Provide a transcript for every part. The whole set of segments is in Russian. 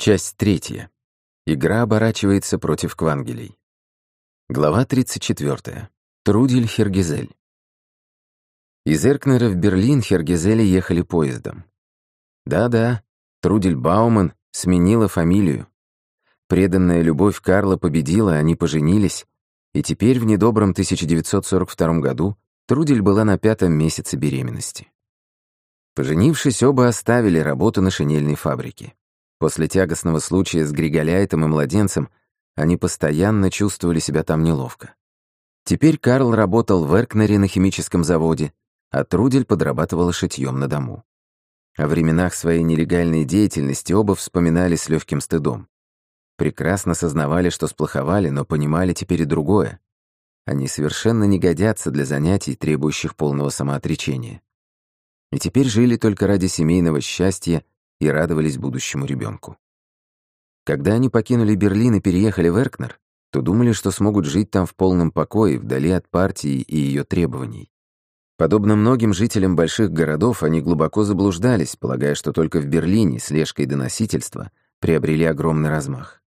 Часть третья. Игра оборачивается против Квангелей. Глава 34. Трудель Хергизель. Из Эркнера в Берлин Хергизели ехали поездом. Да-да, Трудель Бауман сменила фамилию. Преданная любовь Карла победила, они поженились, и теперь в недобром 1942 году Трудель была на пятом месяце беременности. Поженившись, оба оставили работу на шинельной фабрике. После тягостного случая с Григоляйтом и младенцем они постоянно чувствовали себя там неловко. Теперь Карл работал в Эркнере на химическом заводе, а Трудель подрабатывала шитьем на дому. О временах своей нелегальной деятельности оба вспоминали с легким стыдом. Прекрасно сознавали, что сплоховали, но понимали теперь и другое. Они совершенно не годятся для занятий, требующих полного самоотречения. И теперь жили только ради семейного счастья и радовались будущему ребенку. Когда они покинули Берлин и переехали в Эркнер, то думали, что смогут жить там в полном покое, вдали от партии и ее требований. Подобно многим жителям больших городов, они глубоко заблуждались, полагая, что только в Берлине слежка и доносительство приобрели огромный размах.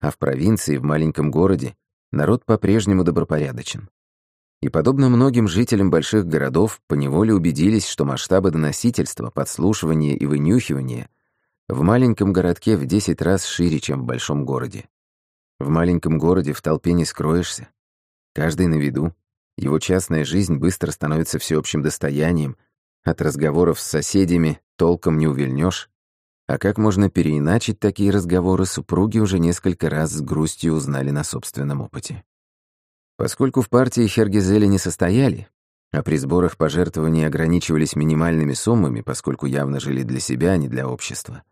А в провинции, в маленьком городе, народ по-прежнему добропорядочен. И подобно многим жителям больших городов, поневоле убедились, что масштабы доносительства, подслушивания и вынюхивания в маленьком городке в 10 раз шире, чем в большом городе. В маленьком городе в толпе не скроешься. Каждый на виду. Его частная жизнь быстро становится всеобщим достоянием. От разговоров с соседями толком не увильнешь. А как можно переиначить такие разговоры, супруги уже несколько раз с грустью узнали на собственном опыте. Поскольку в партии Хергизели не состояли, а при сборах пожертвований ограничивались минимальными суммами, поскольку явно жили для себя, а не для общества,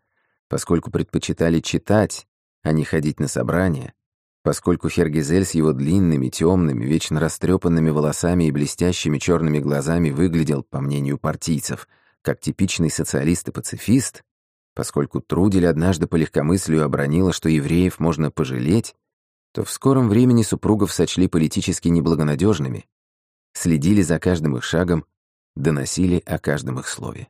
поскольку предпочитали читать, а не ходить на собрания, поскольку Хергизель с его длинными, темными, вечно растрепанными волосами и блестящими черными глазами выглядел, по мнению партийцев, как типичный социалист и пацифист, поскольку Трудель однажды по легкомыслию обронила, что евреев можно пожалеть, то в скором времени супругов сочли политически неблагонадежными, следили за каждым их шагом, доносили о каждом их слове.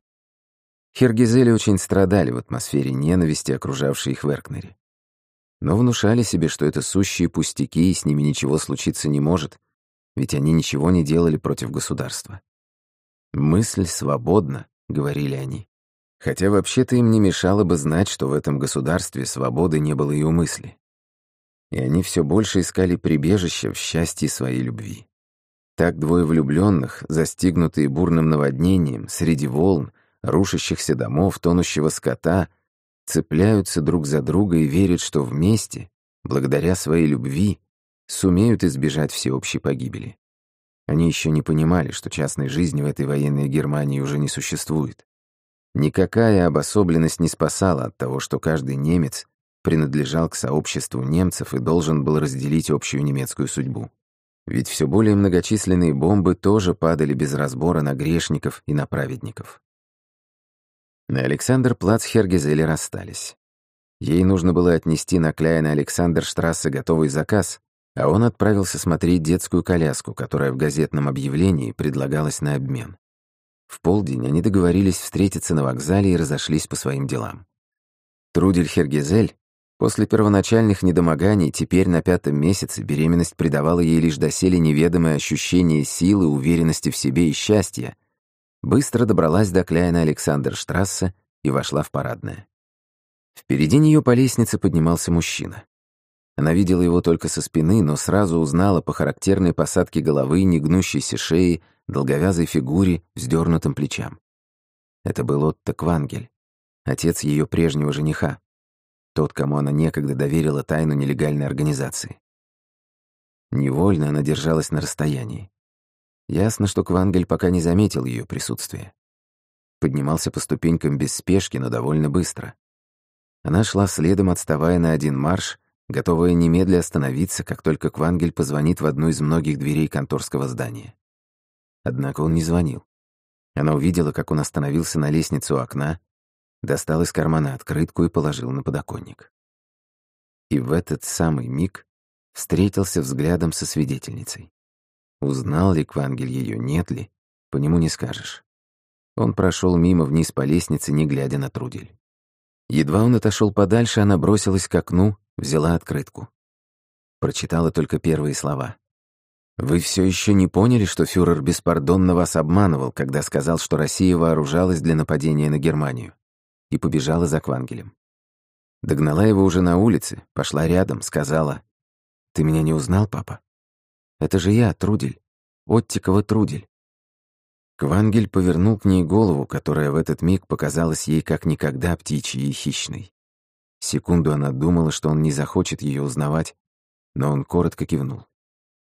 Хергизели очень страдали в атмосфере ненависти, окружавшей их в Эркнере. Но внушали себе, что это сущие пустяки, и с ними ничего случиться не может, ведь они ничего не делали против государства. «Мысль свободна», — говорили они. Хотя вообще-то им не мешало бы знать, что в этом государстве свободы не было и у мысли и они все больше искали прибежище в счастье своей любви. Так двое влюбленных, застигнутые бурным наводнением, среди волн, рушащихся домов, тонущего скота, цепляются друг за друга и верят, что вместе, благодаря своей любви, сумеют избежать всеобщей погибели. Они еще не понимали, что частной жизни в этой военной Германии уже не существует. Никакая обособленность не спасала от того, что каждый немец принадлежал к сообществу немцев и должен был разделить общую немецкую судьбу. Ведь все более многочисленные бомбы тоже падали без разбора на грешников и на праведников. На Александр Плац Хергезели расстались. Ей нужно было отнести на Кляйна Александрштрассе готовый заказ, а он отправился смотреть детскую коляску, которая в газетном объявлении предлагалась на обмен. В полдень они договорились встретиться на вокзале и разошлись по своим делам. Трудель Хергезель После первоначальных недомоганий теперь на пятом месяце беременность придавала ей лишь доселе неведомое ощущение силы, уверенности в себе и счастья. Быстро добралась до Кляйна Александрштрассе и вошла в парадное. Впереди нее по лестнице поднимался мужчина. Она видела его только со спины, но сразу узнала по характерной посадке головы, негнущейся шеи, долговязой фигуре, вздернутым плечам. Это был Отто Квангель, отец ее прежнего жениха тот, кому она некогда доверила тайну нелегальной организации. Невольно она держалась на расстоянии. Ясно, что Квангель пока не заметил ее присутствия. Поднимался по ступенькам без спешки, но довольно быстро. Она шла следом, отставая на один марш, готовая немедля остановиться, как только Квангель позвонит в одну из многих дверей конторского здания. Однако он не звонил. Она увидела, как он остановился на лестнице у окна, достал из кармана открытку и положил на подоконник. И в этот самый миг встретился взглядом со свидетельницей. Узнал ли Квангель ее, нет ли, по нему не скажешь. Он прошел мимо вниз по лестнице, не глядя на Трудель. Едва он отошел подальше, она бросилась к окну, взяла открытку. Прочитала только первые слова. «Вы все еще не поняли, что фюрер беспардонно вас обманывал, когда сказал, что Россия вооружалась для нападения на Германию?» И побежала за Квангелем. Догнала его уже на улице, пошла рядом, сказала, «Ты меня не узнал, папа? Это же я, Трудель, Оттикова Трудель». Квангель повернул к ней голову, которая в этот миг показалась ей как никогда птичьей и хищной. Секунду она думала, что он не захочет ее узнавать, но он коротко кивнул.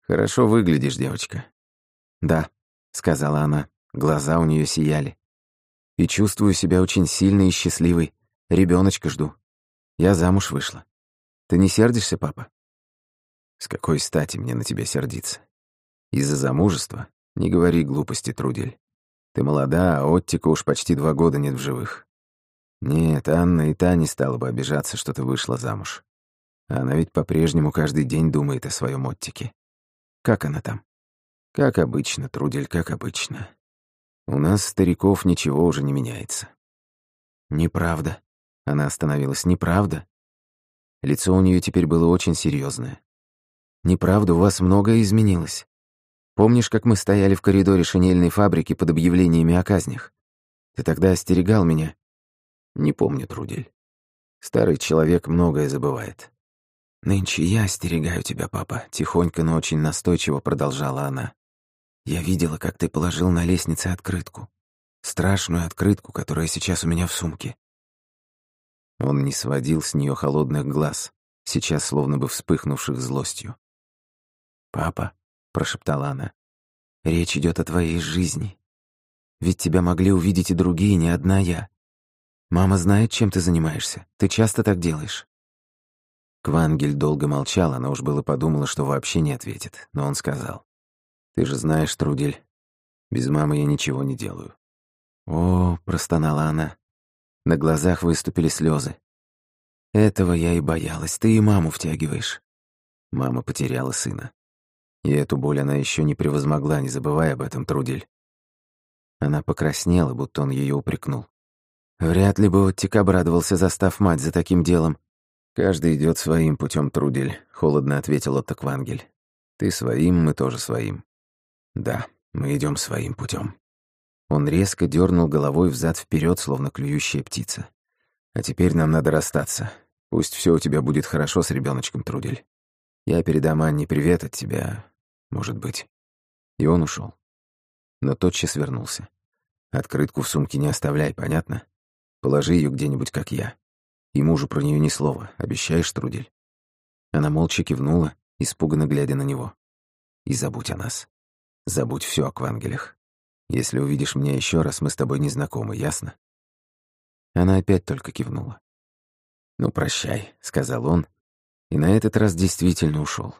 «Хорошо выглядишь, девочка». «Да», — сказала она, глаза у нее сияли. «И чувствую себя очень сильной и счастливой. Ребеночка жду. Я замуж вышла. Ты не сердишься, папа?» «С какой стати мне на тебя сердиться? Из-за замужества? Не говори глупости, Трудель. Ты молода, а Оттика уж почти два года нет в живых. Нет, Анна и та не стала бы обижаться, что ты вышла замуж. Она ведь по-прежнему каждый день думает о своем Оттике. Как она там? Как обычно, Трудель, как обычно. У нас, стариков, ничего уже не меняется. Неправда. Она остановилась. Неправда. Лицо у нее теперь было очень серьезное. Неправда, у вас многое изменилось. Помнишь, как мы стояли в коридоре шинельной фабрики под объявлениями о казнях? Ты тогда остерегал меня. Не помню, Трудель. Старый человек многое забывает. «Нынче я остерегаю тебя, папа», — тихонько, но очень настойчиво продолжала она. «Я видела, как ты положил на лестнице открытку. Страшную открытку, которая сейчас у меня в сумке». Он не сводил с нее холодных глаз, сейчас словно бы вспыхнувших злостью. «Папа», — прошептала она, — «речь идет о твоей жизни. Ведь тебя могли увидеть и другие, не одна я. Мама знает, чем ты занимаешься. Ты часто так делаешь». Квангель долго молчал, она уж было подумала, что вообще не ответит, но он сказал. «Ты же знаешь, Трудель, без мамы я ничего не делаю». «О», — простонала она. На глазах выступили слезы. «Этого я и боялась, ты и маму втягиваешь». Мама потеряла сына. И эту боль она еще не превозмогла, не забывая об этом, Трудель. Она покраснела, будто он ее упрекнул. Вряд ли бы Оттик обрадовался, застав мать за таким делом. «Каждый идет своим путем, Трудель», — холодно ответил Отто Квангель. «Ты своим, мы тоже своим». «Да, мы идем своим путем. Он резко дернул головой взад вперед, словно клюющая птица. «А теперь нам надо расстаться. Пусть все у тебя будет хорошо с ребеночком, Трудель. Я передам Анне привет от тебя, может быть». И он ушел. Но тотчас вернулся. «Открытку в сумке не оставляй, понятно? Положи ее где-нибудь, как я. И мужу про нее ни слова. Обещаешь, Трудель?» Она молча кивнула, испуганно глядя на него. «И забудь о нас. Забудь все о Квангелях. Если увидишь меня еще раз, мы с тобой не знакомы, ясно?» Она опять только кивнула. «Ну, прощай», — сказал он, и на этот раз действительно ушел.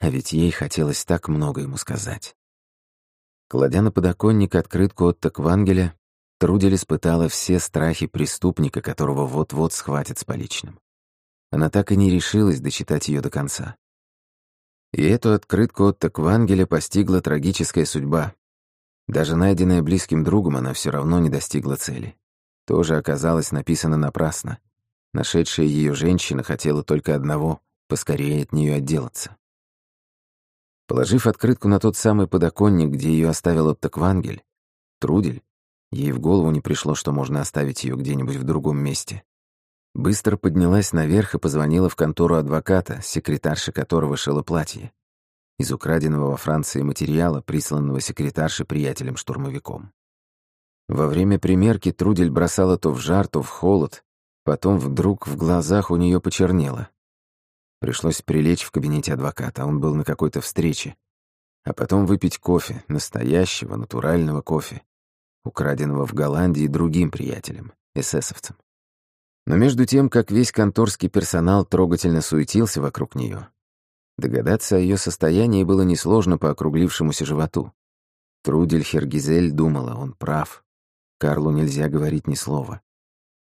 А ведь ей хотелось так много ему сказать. Кладя на подоконник открытку от Таквангеля, Трудель испытала все страхи преступника, которого вот-вот схватят с поличным. Она так и не решилась дочитать ее до конца. И эту открытку от Таквангеля постигла трагическая судьба. Даже найденная близким другом, она все равно не достигла цели. Тоже оказалось написано напрасно. Нашедшая ее женщина хотела только одного — поскорее от нее отделаться. Положив открытку на тот самый подоконник, где ее оставил Отто Квангель, Трудель, Ей в голову не пришло, что можно оставить ее где-нибудь в другом месте. Быстро поднялась наверх и позвонила в контору адвоката, секретарша которого шила платье. Из украденного во Франции материала, присланного секретарше приятелем-штурмовиком. Во время примерки Трудель бросала то в жар, то в холод, потом вдруг в глазах у нее почернело. Пришлось прилечь в кабинете адвоката, он был на какой-то встрече. А потом выпить кофе, настоящего, натурального кофе украденного в Голландии другим приятелем, эсэсовцем. Но между тем, как весь конторский персонал трогательно суетился вокруг нее, догадаться о ее состоянии было несложно по округлившемуся животу. Трудель Хергизель думала, он прав. Карлу нельзя говорить ни слова.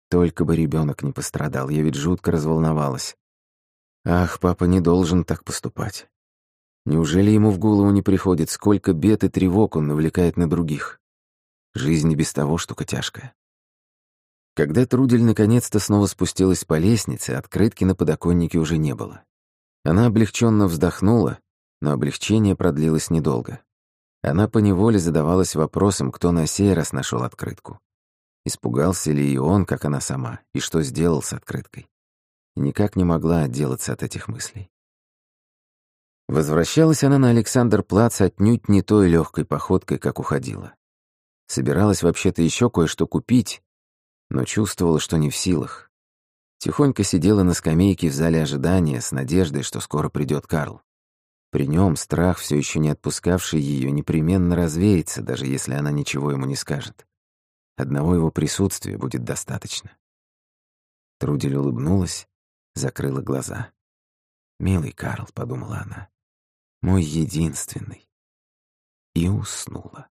Только бы ребенок не пострадал, я ведь жутко разволновалась. Ах, папа не должен так поступать. Неужели ему в голову не приходит, сколько бед и тревог он навлекает на других? Жизнь без того штука тяжкая. Когда Трудель наконец-то снова спустилась по лестнице, открытки на подоконнике уже не было. Она облегченно вздохнула, но облегчение продлилось недолго. Она поневоле задавалась вопросом, кто на сей раз нашел открытку. Испугался ли и он, как она сама, и что сделал с открыткой. И никак не могла отделаться от этих мыслей. Возвращалась она на Александр Плац отнюдь не той легкой походкой, как уходила. Собиралась вообще-то еще кое-что купить, но чувствовала, что не в силах. Тихонько сидела на скамейке в зале ожидания с надеждой, что скоро придет Карл. При нем страх, все еще не отпускавший ее, непременно развеется, даже если она ничего ему не скажет. Одного его присутствия будет достаточно. Трудель улыбнулась, закрыла глаза. «Милый Карл», — подумала она, — «мой единственный». И уснула.